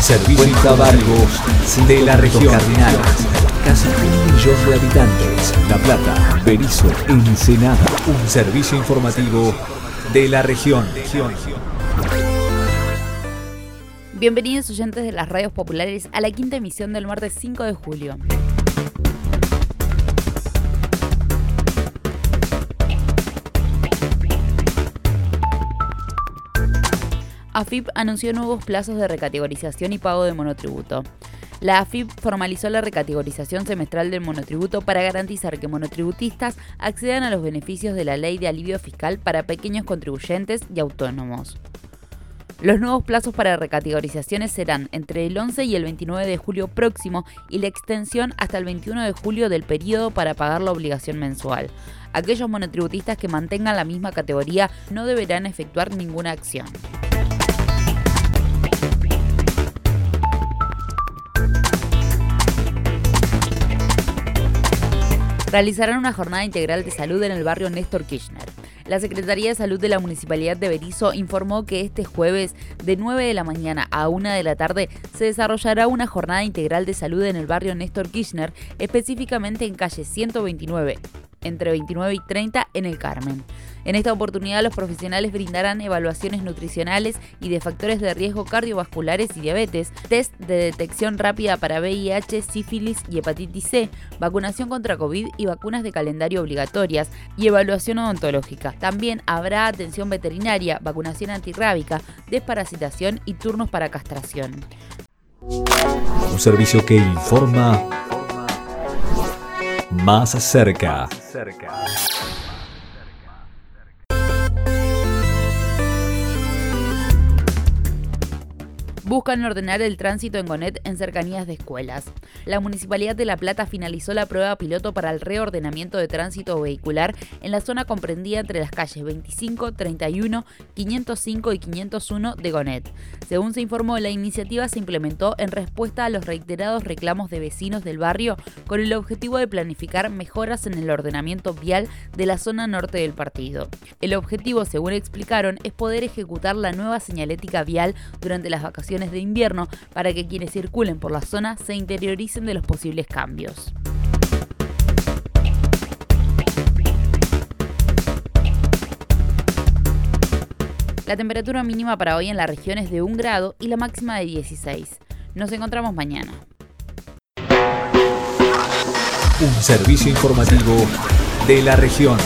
Servicio Barrios de la región. Cardinales. Casi un millón de habitantes. La Plata, Berizo, Ensenada. Un servicio informativo de la región. Bienvenidos oyentes de las radios populares a la quinta emisión del martes 5 de julio. AFIP anunció nuevos plazos de recategorización y pago de monotributo. La AFIP formalizó la recategorización semestral del monotributo para garantizar que monotributistas accedan a los beneficios de la ley de alivio fiscal para pequeños contribuyentes y autónomos. Los nuevos plazos para recategorizaciones serán entre el 11 y el 29 de julio próximo y la extensión hasta el 21 de julio del periodo para pagar la obligación mensual. Aquellos monotributistas que mantengan la misma categoría no deberán efectuar ninguna acción. Realizarán una jornada integral de salud en el barrio Néstor Kirchner. La Secretaría de Salud de la Municipalidad de Berizo informó que este jueves, de 9 de la mañana a 1 de la tarde, se desarrollará una jornada integral de salud en el barrio Néstor Kirchner, específicamente en calle 129, entre 29 y 30 en el Carmen. En esta oportunidad los profesionales brindarán evaluaciones nutricionales y de factores de riesgo cardiovasculares y diabetes, test de detección rápida para VIH, sífilis y hepatitis C, vacunación contra COVID y vacunas de calendario obligatorias y evaluación odontológica. También habrá atención veterinaria, vacunación antirrábica, desparasitación y turnos para castración. Un servicio que informa más cerca. Cerca. Buscan ordenar el tránsito en Gonet en cercanías de escuelas. La Municipalidad de La Plata finalizó la prueba piloto para el reordenamiento de tránsito vehicular en la zona comprendida entre las calles 25, 31, 505 y 501 de Gonet. Según se informó, la iniciativa se implementó en respuesta a los reiterados reclamos de vecinos del barrio con el objetivo de planificar mejoras en el ordenamiento vial de la zona norte del partido. El objetivo, según explicaron, es poder ejecutar la nueva señalética vial durante las de invierno para que quienes circulen por la zona se interioricen de los posibles cambios. La temperatura mínima para hoy en la región es de 1 grado y la máxima de 16. Nos encontramos mañana. Un servicio informativo de la región.